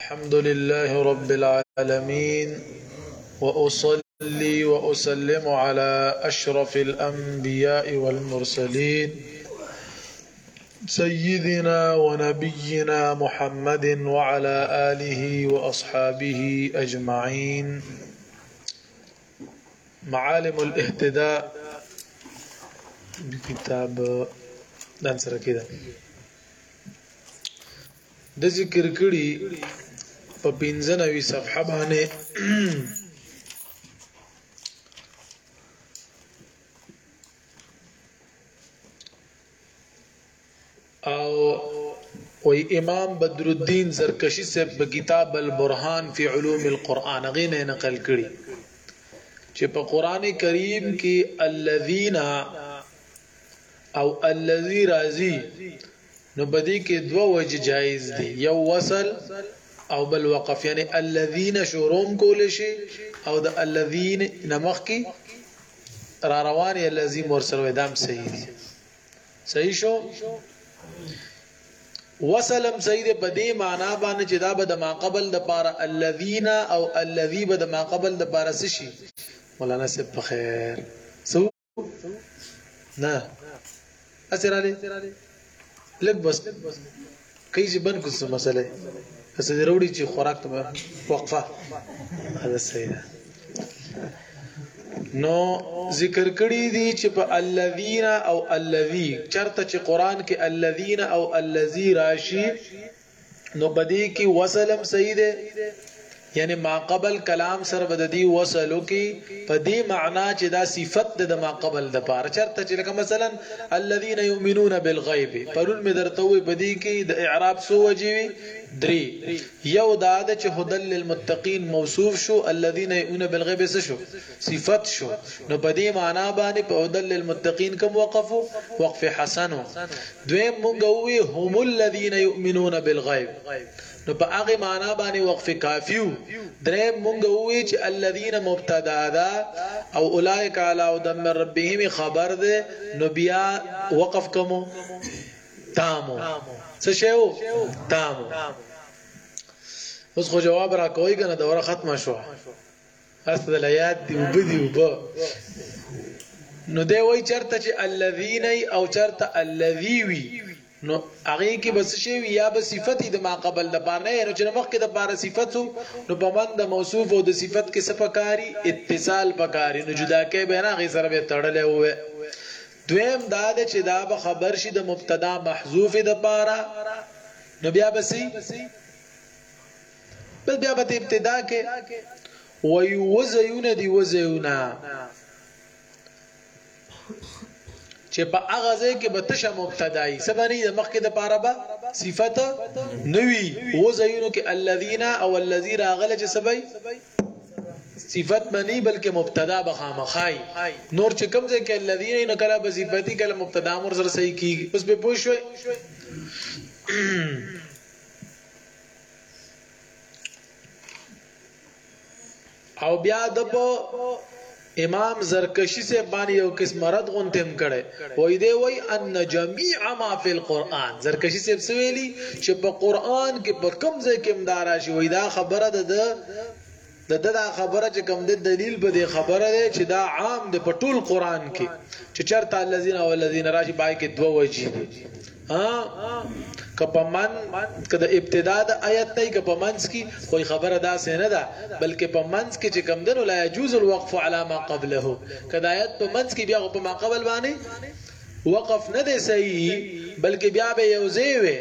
الحمد لله رب العالمين واصلي واسلم على اشرف الانبياء والمرسلين سيدنا ونبينا محمد وعلى اله واصحابه اجمعين معالم الاهتداء بكتاب دانسر كده د ذکر کړي په 15 صفحه باندې او وی امام بدر الدین زرکشی سے په کتاب البرهان فی علوم القرآن غینه نقل کړي چې په قران کریم کې الذین او الذی رازی نو په دې کې دوه وجه جایز دي یو وصل او بل وقف یعنی الذين شروم کول شي او د الذين نمخ کې را روان یا لازم ور سره دام صحیح دي صحیح شو وسلم سید په دې معنا باندې چې دا به د ما قبل د پاره الذين او الذي به د ما قبل د پاره شي مولانا سپ خیر نه اسراله لګ بس کای چې بن کوڅه مسله هڅه دې وروړي چې خوراک ته وقفه هذا صحیح ده نو ذکر کړی دي چې په الذین او الذی چرته چې قران کې الذین او الذی راشي نو پدې کې وصلم صحیح ده یعنی ما قبل کلام سره بد دی وصلو کې پدې معنا چې دا صفت ده د ما قبل د پاره چرته چې لکه مثلا الذين يؤمنون بالغيب پرون مې درته وې پدې کې د اعراب سو وجي درې یو دا ده چې هدل للمتقین موصوف شو الذين يؤمنون بالغيب څه شو صفت شو نو په دې معنا باندې په هدل للمتقین کوم وقف وقف حسن دوی مونږ وی هم الذين يؤمنون بالغیب نو په هغه معنا باندې وقف کافیو درې مونږ وی چې الذين مبتدا دا او اولئک علی ودم ربهم خبر ده نو بیا وقف کوم تامو څه شیو تامو اوس خو جواب را کوی کنه دوره ختمه شوه اس د ليات دی وب دی وب نو دی وای چرته چې الذين او چرته الذي وي نو هغه کې بس شی وي یا به صفت د ما قبل د پار نه نو چې مخ کې د پار صفت نو په من د موصوف او د صفت کې صفکاری اتصال پکاري نو جدا کې به نه غي سره به تړلې وې دویم دا د چې دا به خبر شي د مبتدا محذوف د پاره نو بیا بسې بس بیا په ابتدا کې وایو وزیونه دی وزیونه چې په هغه ځای کې به تشه مبتدای سبنی د مخکې د پاره به صفت نوي وزیونه کې الذین او الذی راغله چې سبای صفت منی بلکې مبتدا به خامخای نور چې کوم ځای کې الذین نو کله به صفتی کله مبتدا امر سره صحیح کیږي اوس به پوښوي او بیا د په امام زرکشی سے باندې یو قسم رد غونتم کړي وای دی وای ان جميع ما فی القرآن زرکشی سے سویلی چې په قرآن کې په کم ځای کې مدارا شي وای دا خبره ده د ده دا خبره چې کوم ده دلیل په دې خبره ده چې دا عام ده په ټول قران کې چې چرته الذين او الذين راشي پای کې دوه وجې دي ها کپمن کده ابتدا د آیت نه کپمنس کی کوئی خبره دا سه نه ده بلکې په منس کې چې کم دنو لا يجوز الوقف على ما قبله کده آیت په منس کې بیا په ما قبل باندې وقف نه دی صحیح بلکې بیا به یوځې وي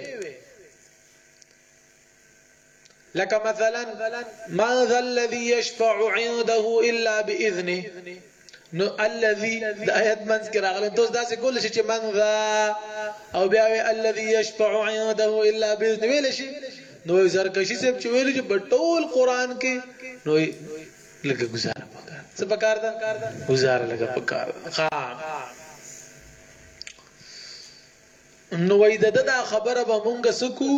لکه مثلا من ذا الذي يشفع عنده الا باذنه نو الذي د آیت منځ کې راغله دوس داسې کول شي چې من ذا او بیا وی الذي يشفع عنده الا باذنه ویل شي نو زرکشي صاحب چې ویل چې بټول قران کې نو لکه گزاره پکار څه پکار ده گزاره لکه پکار ها نو وایي د ده دا خبره به مونږ څه کو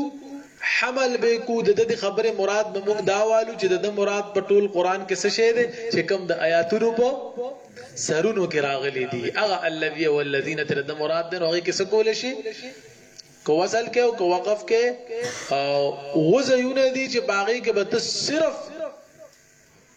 حمل به کو د دې خبره مراد به موږ دا والو چې د مراد په ټول قران کې څه شی دی چې کوم د آیاتونو په سرونو کې راغلي دي هغه الذي او الذين تر د مراد د هغه کې څه کول شي کو وصل کې او کو وقف کې او وزيونه دي چې باغې کې به صرف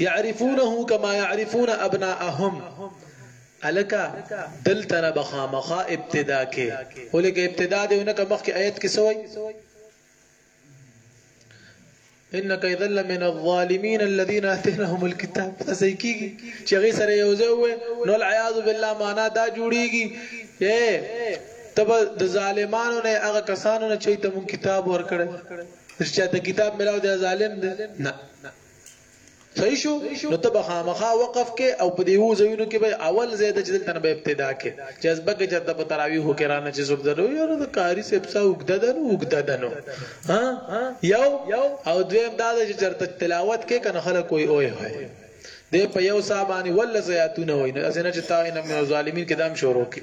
يعرفونه كما يعرفون ابناءهم الکا دل تر بخا مخا ابتدا کې ولکه ابتدا دی اونکه مخکې آیت کې سوی انك اذا لمن الظالمين الذين اتيناهم الكتاب فسيكيږي چې غي سره یو ځای وې نو العیاذ بالله معنا دا جوړیږي اے تب د ظالمانو نه هغه کسانو نه چې ته مون کتاب ورکړ چې ته کتاب ملاو دی ظالم دی نه صحیح شو نو ته به خامخا وقف کې او په دې وو ځایونو کې به اول زید چې دلته به ابتدا کې چې از بګه چرته په تراویح کې رانه چې زوب درو یو د قاری صاحب سا وګدا دنو وګدا دنو ها یو او دویم دا چې چرته تلاوت کې کنه خلک کوئی اوه وای دې په یو صاحب باندې ول زیاتونه وای نه اسنه چې تا نه ظالمین کې دام شروع کې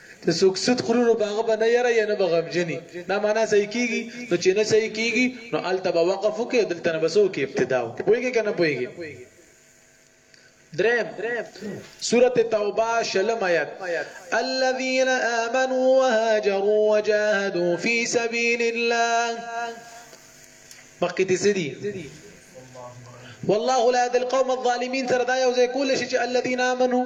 ته څوک صدق خوري نو په هغه به نه یره یا نه به غمجني دا معنا صحیح کیږي نو چې نه صحیح کیږي نو هلته به وقف وکړي دلته نه به څه وکړي ابتدا وکړي پوهېږي که نه پوهېږي درم سورة توبه شلم آیت الذين آمنوا وهاجروا وجاهدوا في سبيل الله مخکې دې سدي والله لا يهدي القوم الظالمين تر دا یو ځای کول شي چې الذين آمنوا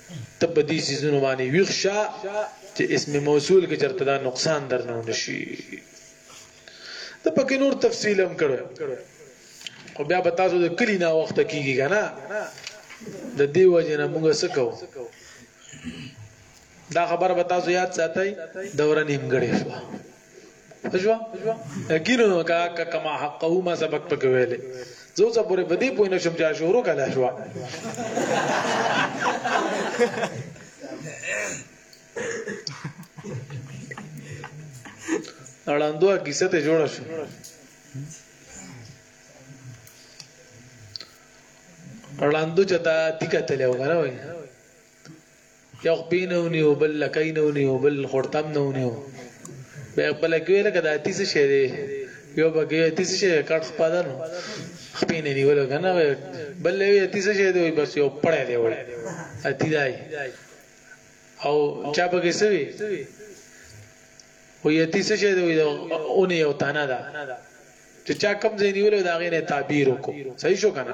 ته په دې څیزونو باندې ویښ شه چې اسم موصول کې چرته دا نقصان درنه ونشي ته پکې نور تفصیل هم کړو خو بیا به تاسو د کلی نه وخت کیږي کنه د دې وجه نه موږ څه کوو دا خبره به تاسو یاد ساتئ دوره نیمګړې شوه پښوا کینو نو کا کما حقه ما سبق پک ویلې زو څه پورې بدی پوی نه شم چې شروع کله شو اړاندو کیسه ته جوړ شو اړاندو چتا تیکا تلو غره وای یو خپې نه ونیو بل لکۍ نه ونیو بل خورتم نه ونیو بیا په لکۍ لکه د اتی څه شی دی یو بګې اتی څه شی کټ خپه ده نو خپې نه نیول که نه بل وی اتی څه شی دی وایي بس یو پړی دی وایي اتی دی او چا پکې څه وي وایي اتی څه شی دی وایي اونې یو تانه ده چې چا کم ځای نیولو دا غینه تعبیر وکړو صحیح شو کنه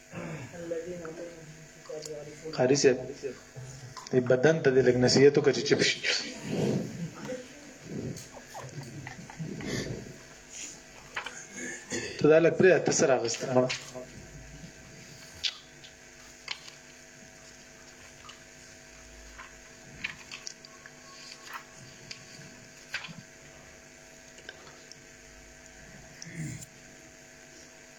قاری صاحب دې بدن ته دې لګ نصیحت وکړي چې چپ شي ته دا لګ پرې ته سره غوښته مړه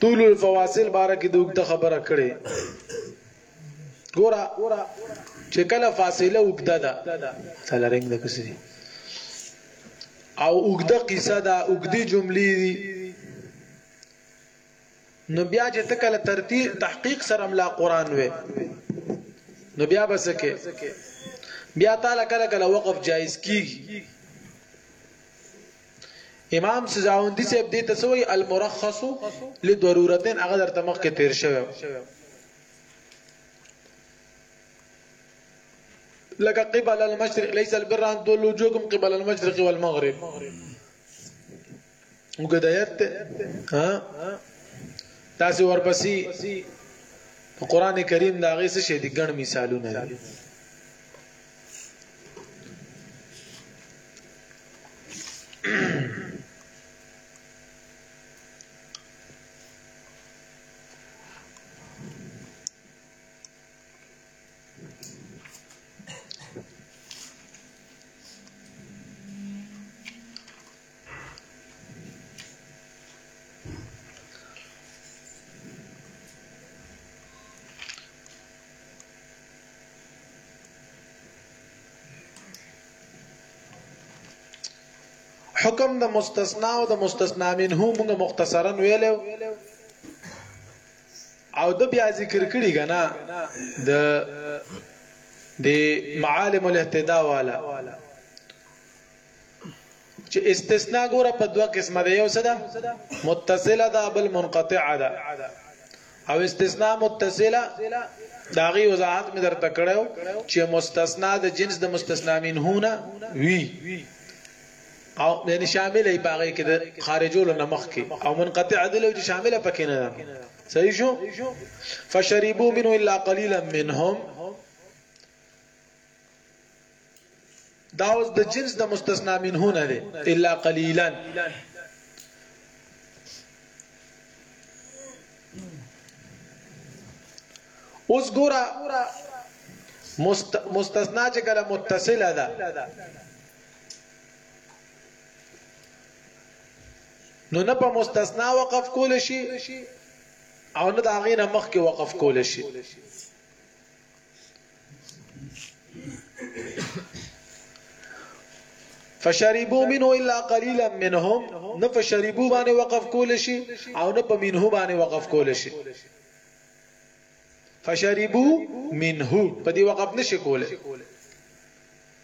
طول الفواصل باره کې دوک ته خبره کړې ګورا چې کله فاصله وګدا ده سره رنګ د کسي او وګدا قصه ده وګدي جملې دي نو بیا چې ته کله ترتیب تحقیق سره ملا قران وې نو بیا بس کې بیا تعالی کله کله وقف جایز کیږي امام سزاوندی صاحب دې ته سوې المرخص لضرورتين هغه درته مخ کې تیر شوی لك قبل المشرق ليس البر أن تولوا وجوهكم قبل المشرق والمغرب وګدایت ها تاسو ورپسې قران کریم دا غي څه شي دي ګڼ مثالونه دي حکم د مستثنا او د مستثنا منه موږ مختصرا ویلو او د بیا ذکر کړي غنا د د معالم الاهتداء والا چې استثناء ګوره په دوه قسمه ده یو څه ده متصله ده بل منقطعه ده او استثناء متصله داغي وضاحت مې درته کړو چې مستثنا د جنس د مستثنا منهونه وی او یعنی شامل ای باغې کې د خارجولو نمخ کې او منقطع دلو چې شامل پکې نه ده صحیح شو فشربوا منه الا قليلا منهم دا اوس د جنس د مستثنا منه نه دی الا قليلا اوس ګورا مستثنا چې کله متصله ده نو نه په مستثنا وقف کول شي او نه د هغې نه مخکې وقف کول شي فشربوا منه الا قليلا منهم نه فشربوا باندې وقف کول شي او نه په منه باندې وقف کول شي فشربوا منه په دې وقف نشي کوله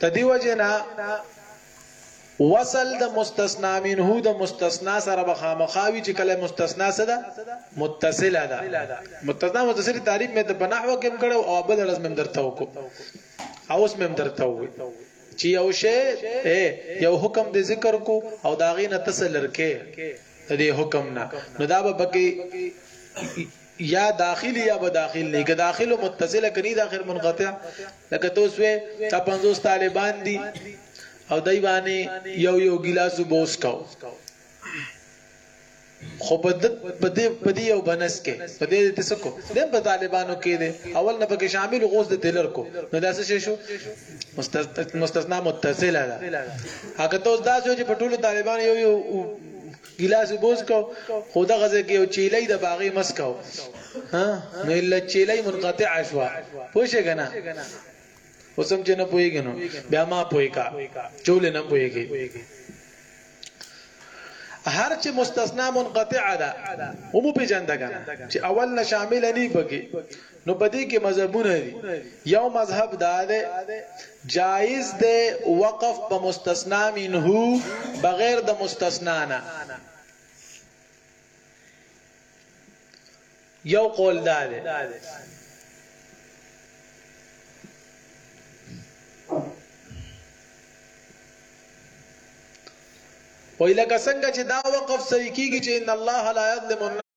د دې وجې نه وصل د مستثنا منه د مستثنا سره بخامخاوي چې کله مستثنا سره متصله ده مستثنا متصل تعریف مې د بنحو کې کړو او بل ورځ مې درته وکړو او اوس مې درته وې چې یو شی یو حکم د ذکر کو او داغې نه تسلر کې د دې حکم نه نو دا به بګي یا داخل یا به داخل نه که داخل متصل کني دا خیر منقطع لکه تو سوې تا 50 طالبان دي او دای باندې یو یو ګلاس بوس کاو خو په دې په دې یو بنس کې په دې ته سکو د په طالبانو کې دي اول نه پکې شامل غوس د تلر کو نو دا څه شو مستثنا متصله ده هغه ته اوس دا چې په ټولو طالبانو یو یو ګیلاس اوبه وڅکو خو دغه ځای کې یو چیلۍ د باغې مس کو ها نو الا چیلۍ منقطع شو پوه شئ که نه اوس هم چې نه پوهېږي نو بیا ما پوهې کا چې ولې نه پوهېږي هر چې مستثنا منقطع ده هم پیژنده کنه چې اول نه شامل نه پکې نو په دې کې مذهبونه دي یو مذهب دا دی جایز دی وقف په مستثنا منه بغیر د مستثنا نه یو قول دا دی ویلکه څنګه چې دا وقف صحیح کیږي چې ان الله لا یظلم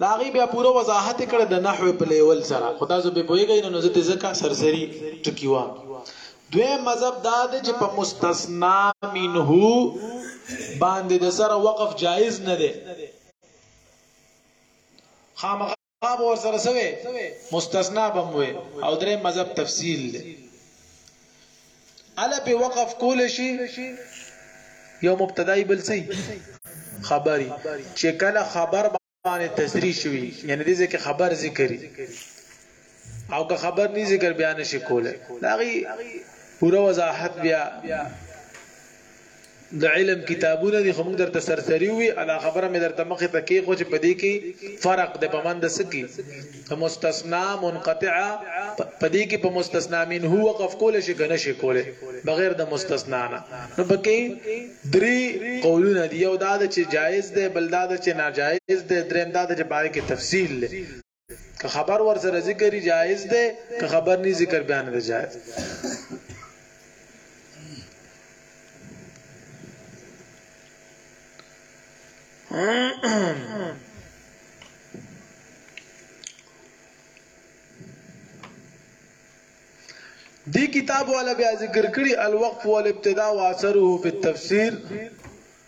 دا غي بیا پوره وضاحت کړه د نحو په لیول سره خدا زو به پويږي نو زه ته زکه سرسری ټکی وام دوی مذهب دا دی چې په مستثنا منه باندې د سره وقف جایز نه دی خامخا ور سره سوي مستثنا بموي او درې مذهب تفصیل دی اله په وقف کول شي یو مبتدای بل سي خبري چې کله خبر باندې تسریح شوی یعنی دې ځکه خبر ذکرې او که خبر نه ذکر بیان شي کوله داغي پوره وضاحت بیا د علم کتابونه دي خو موږ درته سرسری وي الا خبره مې درته مخه ته کې خو چې پدې کې فرق د پمند سکی مستثنا منقطعه پدې کې په مستثنا من هو وقف کول شي کنه شي کوله بغیر د مستثنا نه نو پکې درې قولونه دي یو دا چې جایز ده بل دا چې ناجایز ده دریم دا چې باندې کې تفصیل ده که خبر ور سره ذکر جائز ده که خبر نه ذکر بیان ده جائز دی کتاب والا بیا ذکر کړی الوقف والابتداء واثره فی التفسیر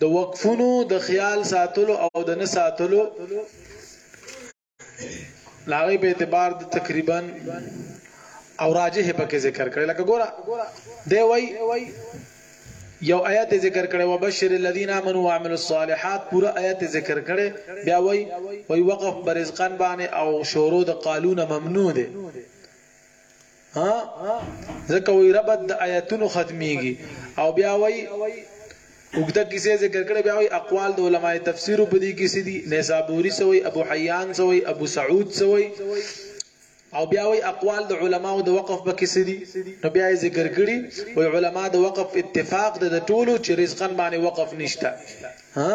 د وقفونو د خیال ساتلو او د نه ساتلو لاغي په اعتبار د تقریبا او راجح په کې ذکر کړل لکه ګوره دی وای یو آیت ذکر کړي وبشر الذين امنوا وعملوا الصالحات پورا آیت ذکر کړي بیا وای وای وقف برزقان باندې او شورو د قالون ممنوع دي ها ځکه وی ربط د آیتونو ختمیږي او بیا وی وګدا کیسه ذکر کړي بیا وی اقوال د علماء تفسیر په دې کیسه دي نسابوری سوی ابو حیان سوی ابو سعود سوی او بیا وی اقوال د علماء د وقف په کیسه دي نو بیا ذکر کړي وی علماء د وقف اتفاق د ټولو چې رزقن باندې وقف نشته ها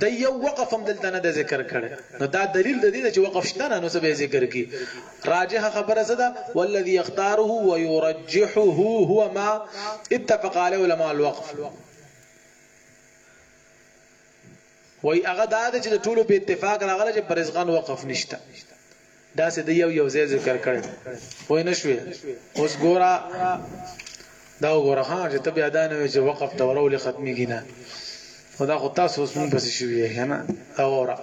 دی یو وقف هم دلته نه د ذکر کړي نو دا دلیل د دې چې وقف شته نه نو څه به ذکر کی راجح خبره څه ده والذي يختاره ويرجحه هو ما اتفق عليه علماء الوقف وای هغه دا چې ټولو په اتفاق راغله چې پرزغان وقف نشته داسې د یو یو ځای ذکر کړي وای نه شوي اوس ګورا دا وګوره ها چې ته بیا دا نه وي چې وقف ته ورولې ختمي کینه او دا خو تاسو اوس مونږ پسې شوي یې کنه دا وره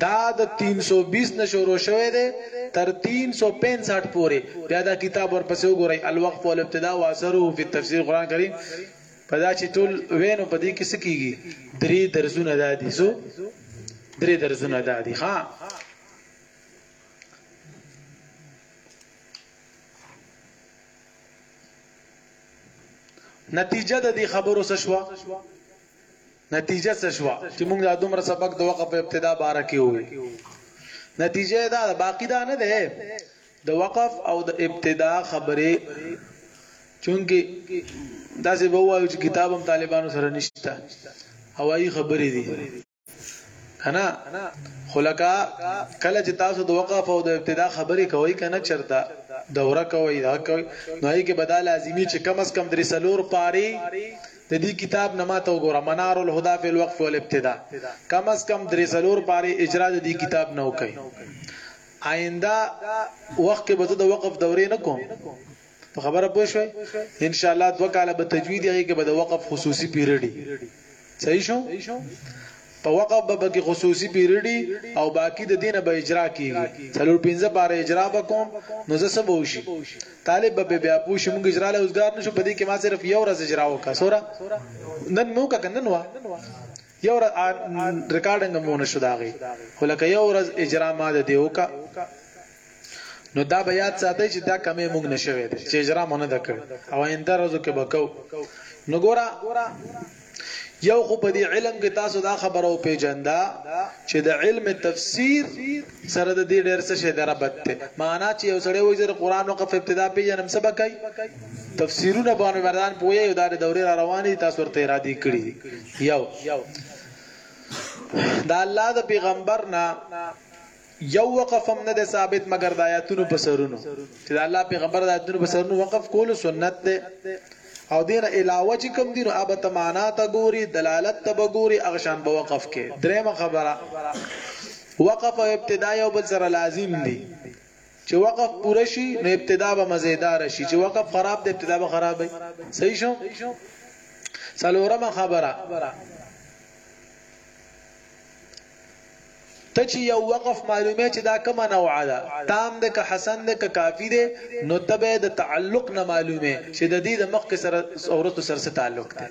دا د 320 نشورو شوه دی تر 365 پورې بیا دا کتاب ورپسې وګورئ الوقف والابتداء واثره فی تفسیر قران کریم په دا چې ټول وینو په دې کې څه کیږي درې درزونه دادي سو درې درزونه دادي ها نتیجه د دې خبرو څه شو نتیجه څه شو چې موږ د دومره سبق د وقف ابتدا بار کې وې نتیجه دا باقی دا نه ده د وقف او د ابتداء خبره چونکی داسې به وایو چې کتاب هم طالبانو سره نشته هوایي خبرې دي کنه خلکا کله چې تاسو د وقف او د ابتدا خبرې کوي کنه چرتا دوره کوي دا کوي نو یې کې بدل لازمی چې کم از کم درې سلور پاري د دې کتاب نماته وګوره منار الهدى فی الوقف والابتدا کم از کم درې سلور پاري اجرا د دې کتاب نو کوي آینده وخت کې به زه د وقف دورې نه کوم په خبره پوه شوي ان شاء الله دوه کاله به تجوید یې کې به د وقف خصوصي پیریډي صحیح شو په وقف به کې خصوصي پیریډي او باقی د دینه به اجرا کیږي څلور پنځه بار اجرا وکوم نو زه سبو شي طالب به بیا پوه شي موږ اجرا له اوسګار نشو په دې کې ما صرف یو ورځ اجرا وکړه سورا نن مو کا کنن وا یو ورځ ریکارډنګ هم ونه شو د هغې خو لکه یو ورځ اجرا ما د دې وکړه نو دا به یاد ساتئ چې دا کمې موږ نه شوې ده چې اجرا مو نه ده کړې او آینده ورځو کې به کوو نو ګوره یو خو په دې علم کې تاسو دا خبره او پیجندا چې د علم تفسیر سره د دې ډېر څه شی دربت ته معنا چې یو سړی وایي چې قران وقف ابتدا پیجنم سبق کوي تفسیرونه باندې مردان پوهه یو د دورې را رواني تاسو ورته را دي کړی یو د الله د پیغمبر نه یو وقف هم نه دی ثابت مګر د آیاتونو په سرونو چې د الله پیغمبر د آیاتونو په سرونو وقف کول سنت دی او دین علاوه چې کوم دین اب تمانا ته ګوري دلالت ته ګوري هغه شان به وقف کې درېمه خبره وقف او ابتدا یو بل سره لازم دي چې وقف پوره شي نو ابتدا به مزیدار شي چې وقف خراب دی ابتدا به خراب وي صحیح شو څلورمه خبره ته چې یو وقف معلومه چې دا کومه نوعه ده تام ده که حسن ده که کافی ده نو تبه د تعلق نه معلومه چې د دې د مخ سره اورث سره تعلق ده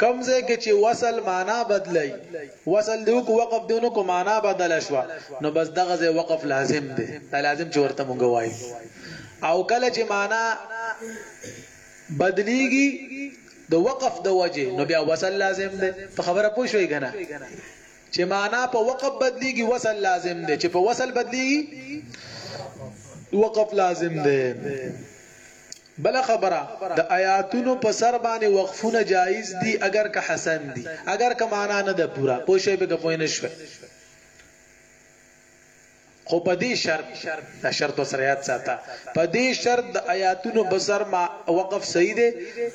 کوم ځای کې چې وصل معنا بدلای وصل دی کو وقف دی نو کو معنا بدل شو نو بس دغه ځای وقف لازم دی دا لازم چې ورته مونږ وایو او کله چې معنا بدلیږي د وقف د وجه نو بیا وصل لازم دی په خبره پوه شوي کنه چې معنا په وقف بدلیږي وصل لازم دی چې په وصل بدلیږي وقف لازم دی بله خبره، د آیاتونو په سر باندې وقفونه جائز دي اګر که حسن دي، اګر که معنی نه ده پوره، پوه شوئ په که پوه نه شوئ؟ خو په دې شرط، دا شرط ورسره یاد ساته، په دې شرط د آیاتونو په سر وقف صحیح دی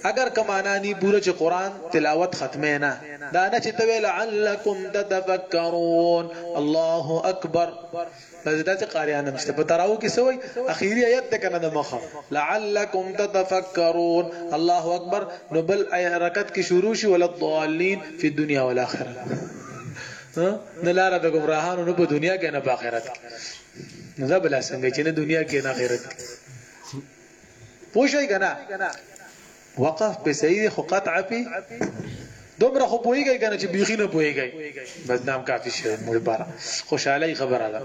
اګر که معنی نی پوره چې قرآن تلاوت ختمه نه، دا نه چې ته وې لعلکم تتفکرون، الله اکبر. دا زدا چې قاریان هم شته په تراو کې سوې اخیری آیت ده کنه د مخه لعلکم تتفکرون الله اکبر نو بل حرکت کې شروع شي ول الضالین فی الدنیا والآخرة نه لار د گمراهانو نه په دنیا کې نه په آخرت کې نه دا بل څنګه چې نه دنیا کې نه آخرت کې پوښی کنه وقف په صحیح دی خو قطع په دومره خو پوهیږي کنه چې بیخي نه پوهیږي بس نام کافي شي موږ لپاره خوشاله خبره ده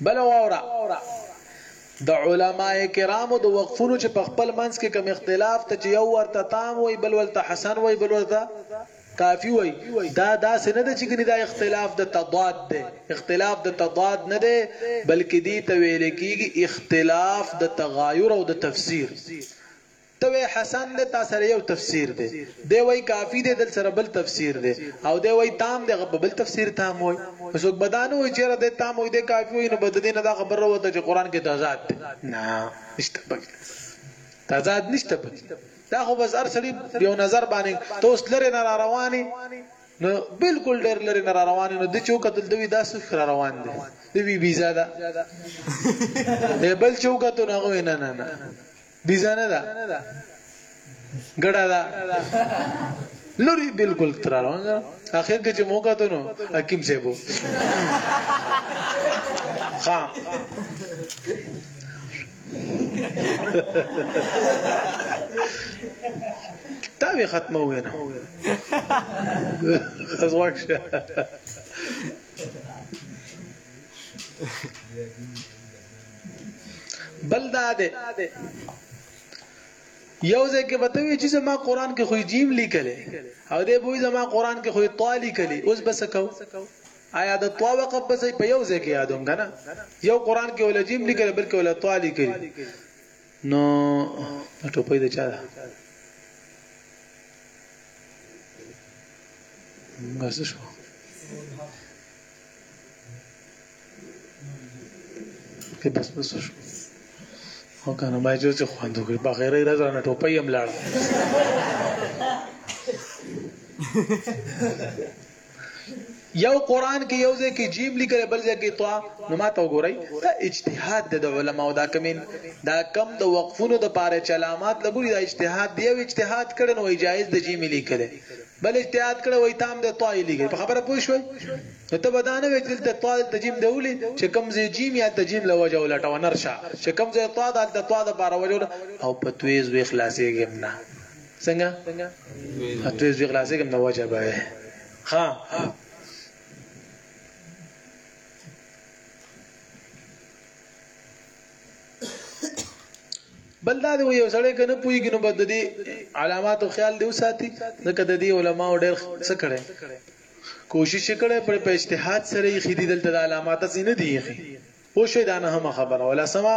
بل واورا د علما کرامو د وقفونو چې په خپل منځ کې کوم اختلاف ته چې یو ورته تام وي بل ورته حسن وي بل ورته کافي وایي، دا داسې نه ده چې ګنې دا اختلاف د تضاد دی، اختلاف د تضاد نه دی، بلکې دې ته ویل کېږي اختلاف د تغایر او د تفسیر. ته وایې حسن دی، تا سره یو تفسیر دی، دی وایي کافي دی، دل سره بل تفسیر دی او دی وایي تام دی، هغه به بل تفسیر تام وایي. نو څوک به دا نه وایي چې یاره دی تام وایي، دی کافي وایي، نو بس د دې نه دا خبره راووته چې قرآن کې تضاد دی. نه، نشته پکې تضاد، نشته پکې. دا خو بس هر سړي یو نظر باندې ته اوس لري نه را رواني نو بالکل ډېر لري نه را رواني نو د چوکه تل دوی داسې را روان دي د وی ویزا ده ای بل چوکه ته نه غوي نه نه نه ویزا نه ده ګډه ده لوري بالکل تر روان اخر کې چې موګه ته نو حکیم صاحب خام تا وی ختمه وینه خز واکشه بل دا ده یو ځکه به ته وی چې زما قران کې خو جیم لیکلې او دې بوې زما قران کې خو طالی کلی اوس بس کو ایا د طوا وقف به زه په یو ځای کې یادوم کنه یو قران کې ولا جیم لیکل بلکې ولا طوا لیکل نو ټوپې د چا ده غس شو کې بس بس شو او کنه ما جو چې خواندو کې بغیر راز رانه ټوپې هم لاړ یو قران کې یو ځای کې جیم لیکل بل ځای کې طا نو ما ته وګورئ دا اجتهاد د علماء دا کمین دا کم د وقفونو د پاره چلامات لګوري دا اجتهاد دی او اجتهاد کړي نو جایز د جیم لیکل بل اجتهاد کړي وای تام د طا لیکل په خبره پوه شوي نو ته بدانه وې چې د طا د جیم دیولې چې کم ځای جیم یا د جیم لوجه ولټو نرشه چې کم ځای طا د طا د پاره وجو او په تویز وی خلاصې ګمنه څنګه اته زوی خلاصې کوم نو وجه به ها بل دا دی یو سړی کنه پویږي نو بد دي علامات او خیال دی وساتي ځکه د دې علما ډېر څه کړي کوشش کړي پر په اجتهاد سره یې خېدي دلته د علامات څخه نه دی یې پوه شو دا نه هم خبره ولا سما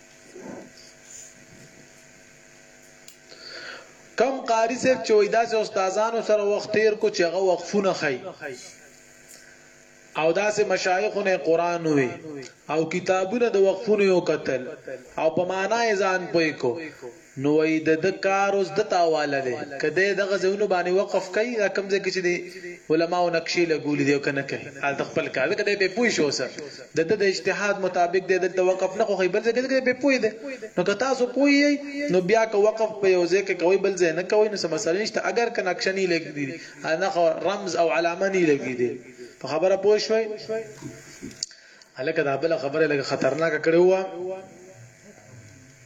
کم قاری صاحب چې وای داسې استادانو سره وخت تیر کو چې هغه وقفونه خي او داسې مشایخونه قران وي او کتابونه د وقفونو یو قتل او په معنا یې ځان پوي کو نو وایي د ده کار اوس ده ته حواله دی، که دی دغه ځایونو باندې وقف کوي، دا کوم ځای کې چې د علماوو نقشې لګولي دي او که نه کوي، هلته خپل کار دی، ځکه دی پرې پوه شو اوس د ده د اجتهاد مطابق دی دلته وقف نه خوښوي بل ځای کوي، ځکه دی پرې پوه دی، نو که تاسو پوه یئ نو بیا که وقف په یو ځای کې کوئ بل ځای نه کوئ نو څه مسله نشته، اګر که نقشه نی لګیدي نه خو رمز او علامه نی لګیدي، په خبره پوه شوئ؟ هلکه دا بله خبره یې لږه خطرناکه کړې وه.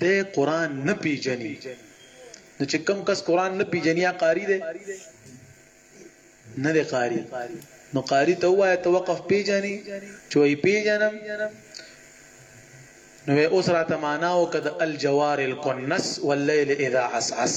دی قران نه پیژني نو چې کم کس قران نه پیژني یا قاری دی نه دی قاری نو قاری ته وایي ته وقف پیژني چې وایي پیژنم نو اوس را تمانا او کد الجوار القنس والليل اذا عسعس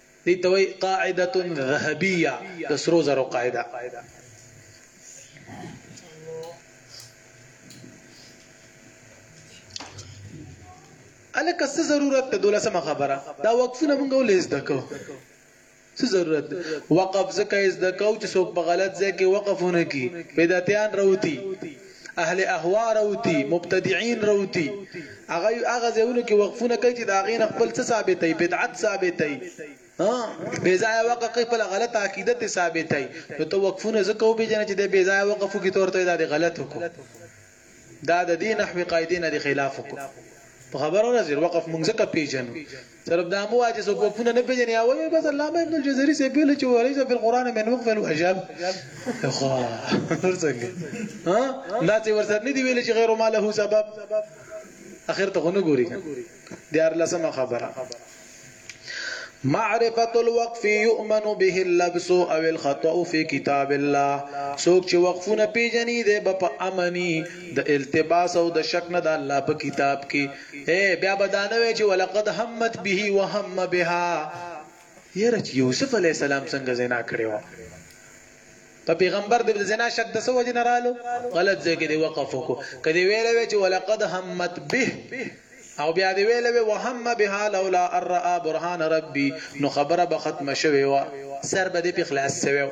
دی ته وای قاعده ذهبیه د سرو زرو قاعده الکه څه ضرورت ته دولسمه خبره دا وقفونه مونږ ولې زده کو څه ضرورت وقف زکه زده کو چې څوک په غلط ځای کې وقفونه کی بدعتيان راوتی اهل اهوا روتی مبتدعين روتی هغه هغه ځایونو کې وقفونه کوي چې دا غي نه خپل څه ثابتې بدعت ثابتې بے ځای وقف کوي په غلطه عقیده ته ثابتای نو تو وقفونه زکو به جن چې د بے ځای وقفو کې تور ته دا غلط وکړو دا د دین نحوی قاعده نه دی خلاف وکړو په خبرو راځي وقف مونږ زکه پیژنو صرف دا مو چې څوک وقفونه نه پیژني او وایي بس علامه ابن الجزري سي پیل چې وليس في القران من وقف الوجب خو ورڅنګه ها دا چې ورسره نه دی ویل چې غیر ما له سبب اخر ته نه ګوري دیار لسمه خبره معرفت الوقف يؤمن به اللبس او الخطا في كتاب الله سوک چې وقفونه پیجنې ده په امني د التباس او د شک نه د الله په کتاب کې اې بیا به دا نه وی چې ولقد همت به وهم بها یره چې یوسف علی السلام څنګه زنا کړې و په پیغمبر د زنا شک د سو جن رالو غلط ځای کې دی وقف وکړو کدی ویلې وی چې ولقد همت به او بیا دی ویلې وی وهم بها لولا ارا برهان ربي نو خبره به ختم شوه و سر به دې په خلاص شوه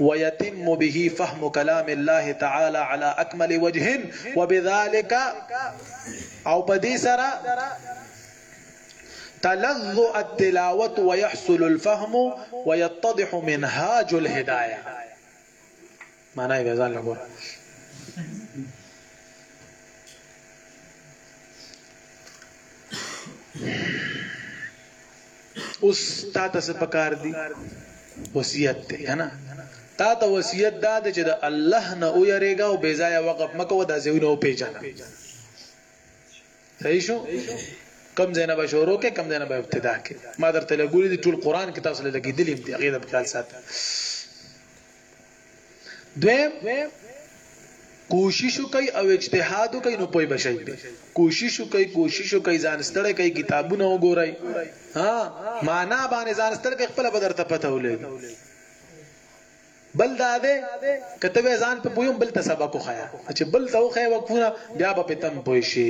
ويتم به فهم كلام الله تعالى على أكمل وجه وبذلك أو بدي سر تلذ التلاوة ويحصل الفهم ويتضح منهاج الهداية معناه بيزال لقول اوس تا ته څه پکار دي وصیت ته کنه تا ته وصیت دا دی چې د الله نه او یریګا او بے ځای وقف مکو دا زیونه او پیژنه صحیح شو کم زینه به شروع کې کم زینه به ابتدا کې ما درته لګولې دي ټول قران کې تاسو لګې دلیم دی غیر په خیال سات دویم کوشش وکي او اجتهاد وکي نو پوي بشي کوشش وکي کوشش وکي ځان ستړی کوي کتابونه وګورئ ها معنا باندې ځان ستړی کوي خپل بدر ته پته ولې بل دا ده کته ځان په پویم بل ته سبق وخایا چې بل ته وخایا وکونه بیا به پتم پوي شي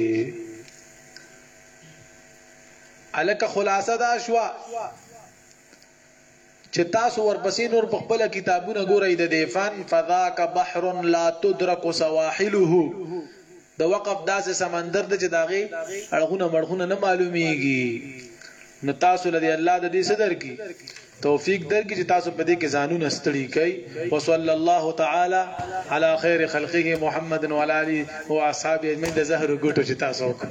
الک خلاصه دا شوا چې تاسو ورپسې نور په خپله کتابونه ګورئ د دې فن فذاک بحر لا تدرک سواحله د وقف داسې سمندر دی چې د هغې اړخونه مړخونه نه معلومیږي نو تاسو له دې الله د دې صدر کی توفیق درکړي چې تاسو په دې کې ځانونه ستړي کړئ وصلی الله تعالی علی خیر خلقه محمد وعلى اله واصحابہ اجمعین د زهر ګټو چې تاسو وکړئ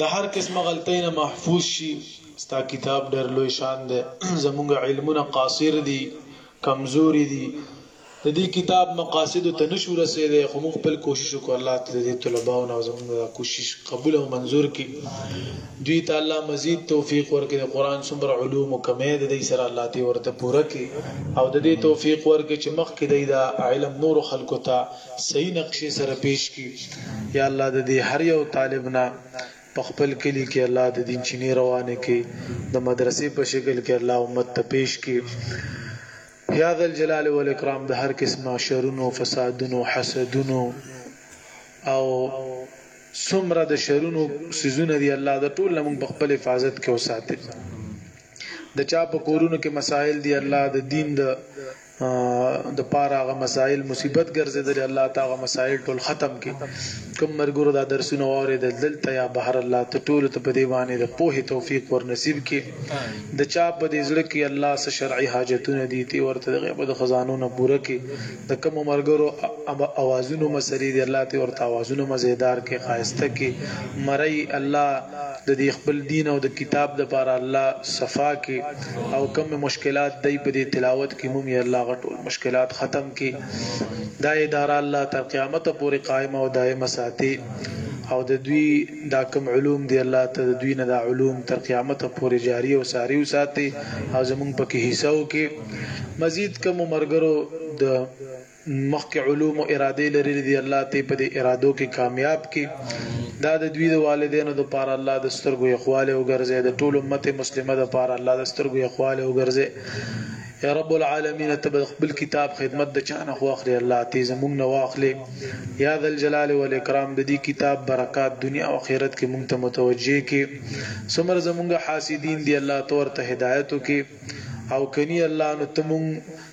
د هر قسم غلطۍ نه محفوظ شي ستا کتاب ډېر لوی شان دی زمونږ علمونه قاصر دي کمزوري دي د دې کتاب مقاصد ته نشو رسیدي خو موږ خپل کوشش وکړو الله تعالی دې طلباو نه زمونږ کوشش قبول او منزور کړي دوی ته الله مزید توفیق ورکړي د قران څومره علوم او کمې د دې سره الله دې ورته پوره کړي او د دې توفیق ورکړي چې مخکې د علم نور خلکو ته صحیح نقشې سره پیش کی یا الله د دې هر یو طالب نه په خپل کلی کې الله د دین چینه روانه کی د مدرسې په شکل کې الله امت ته پیش کی یا ذل جلال والاکرام د هر قسمه شرونو فسادونو حسدونو او سمره د شرونو سيزونه دی الله د ټول لمن په خپل حفاظت کې وساتي د چا په کورونو کې مسائل دی الله د دین د د پاره هغه مسائل مصیبت ګرځیدل الله تعالی هغه مسائل ټول ختم کړي کوم مرګورو دا درسونه اوریدل دلته یا بهر الله ته ټول ته په دی باندې د پوه توفیق ور نصیب کړي د چا په دې ځړ کې الله سره شرعي حاجتونه دي تی ورته د غیب د خزانو نه پوره کړي د کوم مرګورو اوازونو مسری دی الله ته ورته اوازونو مزیدار کې خاصته کې مری الله د دی خپل دین او د کتاب لپاره الله صفا کړي او کوم مشکلات دی په دی تلاوت کی مومی الله هغه ټول مشکلات ختم کړي دا اداره الله تر قیامت پوری قائمه او دائمه ساتي او د دوی دا کوم علوم دی الله ته د دوی نه دا علوم تر قیامت پوری جاری او ساری وساتي او زمونږ پکې حصہ وکړي مزید کوم مرګرو د مخکې علوم ارادې لرلې دي الله تې په دې ارادو کې کامیاب کې دا د دوی د والدینو د پاره الله د سترګو یخواله وګرځي د ټول امت مسلمه د پاره الله د سترګو یخواله وګرځي یا رب العالمین ته خپل کتاب خدمت د چانه خو اخلي الله تی زمونږ نه واخلي یا ذل جلال و الاکرام د دې کتاب برکات دنیا او آخرت کې مونږ ته متوجه کې سمر زمونږ حاسدین دی الله تور ته هدایت کې او کني الله نو تمون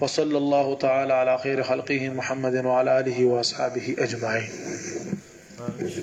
وصلى الله تعالى على خير خلقه محمد وعلى اله واصحابه اجمعين Thank you.